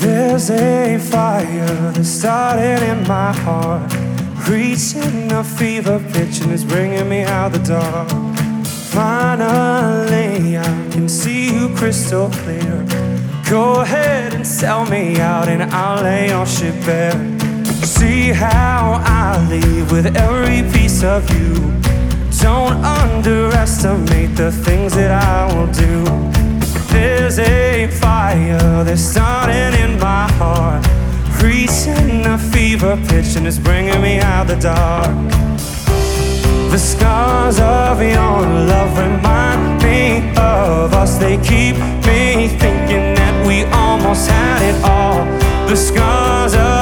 There's a fire that started in my heart, reaching a fever pitch and it's bringing me out the dark. Finally, I can see you crystal clear. Go ahead and sell me out, and I'll lay your shit bare. See how I leave with every piece of you. Underestimate the things that I will do. There's a fire that's starting in my heart, reaching a fever pitch, and it's bringing me out the dark. The scars of your love remind me of us. They keep me thinking that we almost had it all. The scars of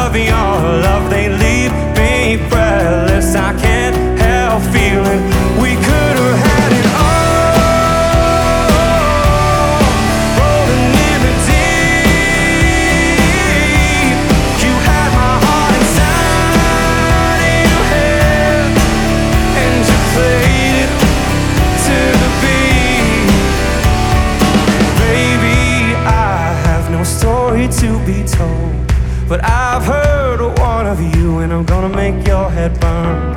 but I've heard one of you, and I'm gonna make your head burn.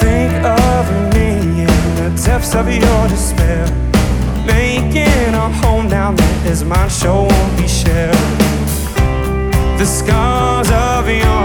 Think of me in the depths of your despair, making a home down there is mine, sure won't be shared. The scars of your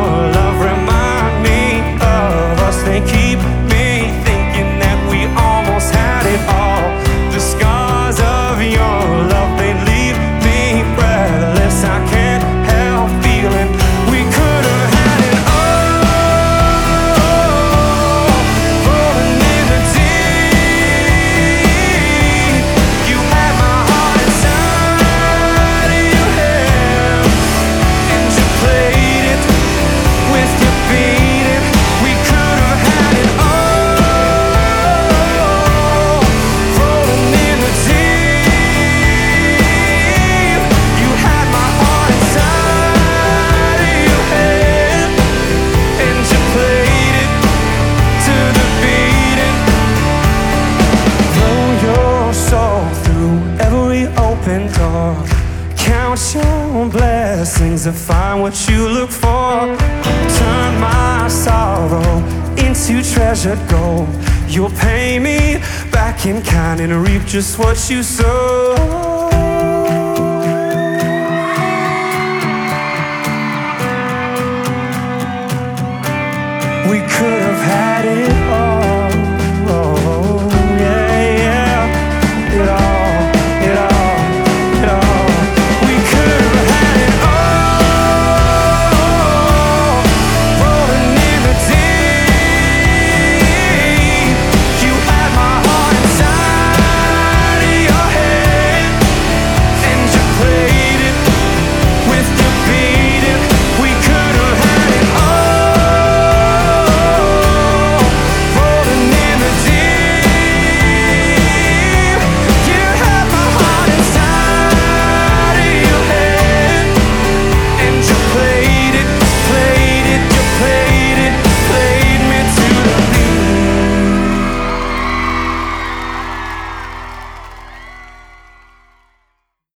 blessings and find what you look for. Turn my sorrow into treasured gold. You'll pay me back in kind and reap just what you sow. We could